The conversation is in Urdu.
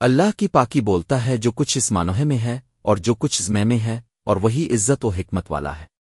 اللہ کی پاکی بولتا ہے جو کچھ اس مانوہے میں ہے اور جو کچھ زمے میں ہے اور وہی عزت و حکمت والا ہے۔